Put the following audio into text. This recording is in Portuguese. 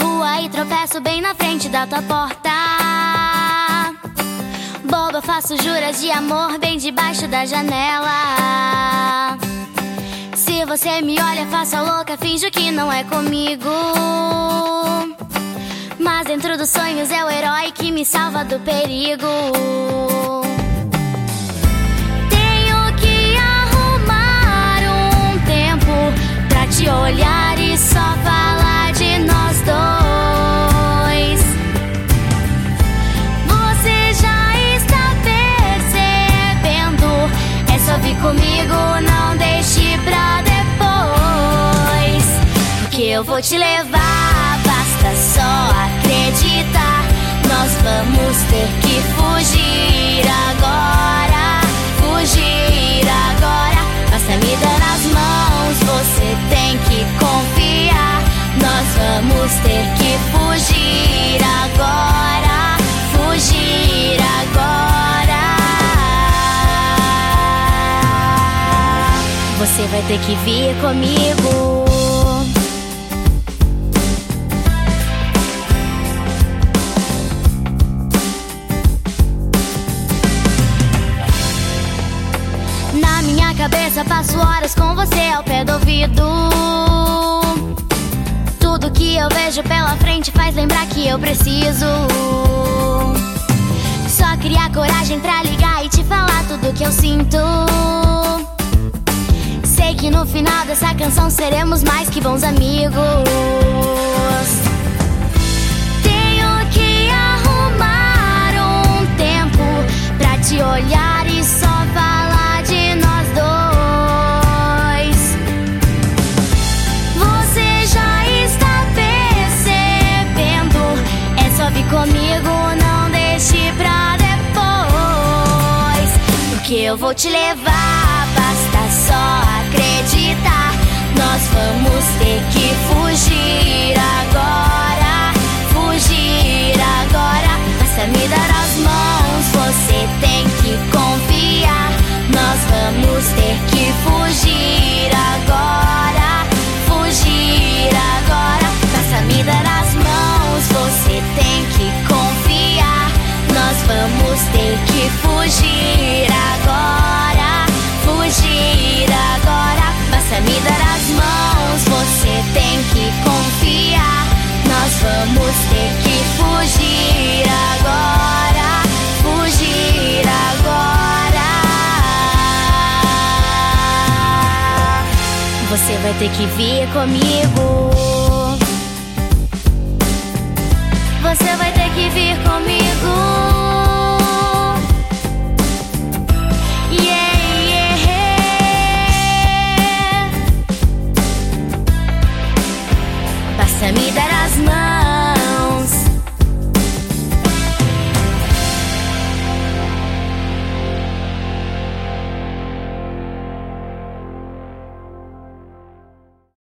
rua e tropeço bem na frente da tua porta. Boba, faço juras de amor bem debaixo da janela. Se você me olha, faço louca, finjo que não é comigo. Mas dentro dos sonhos é o herói que me salva do perigo. Eu vou te levar, basta só acreditar. Nós vamos ter que fugir agora, fugir agora. Basta me dar as mãos, você tem que confiar. Nós vamos ter que fugir agora, fugir agora. Você vai ter que vir comigo. Cabeça passo horas com você ao pé do ouvido. Tudo que eu vejo pela frente faz lembrar que eu preciso. Só criar coragem pra ligar e te falar tudo que eu sinto. Sei que no final dessa canção seremos mais que bons amigos. Eu vou te levar, basta só acreditar. Nós vamos ter que fugir agora, fugir agora. Basta me dar as mãos, você tem que confiar. Nós vamos ter que fugir agora, fugir agora. Basta me dar as mãos, você tem que confiar. Nós vamos ter que fugir vai ter que vir comigo. Você vai ter que vir comigo. Yeah, yeah. Basta me dar as mãos.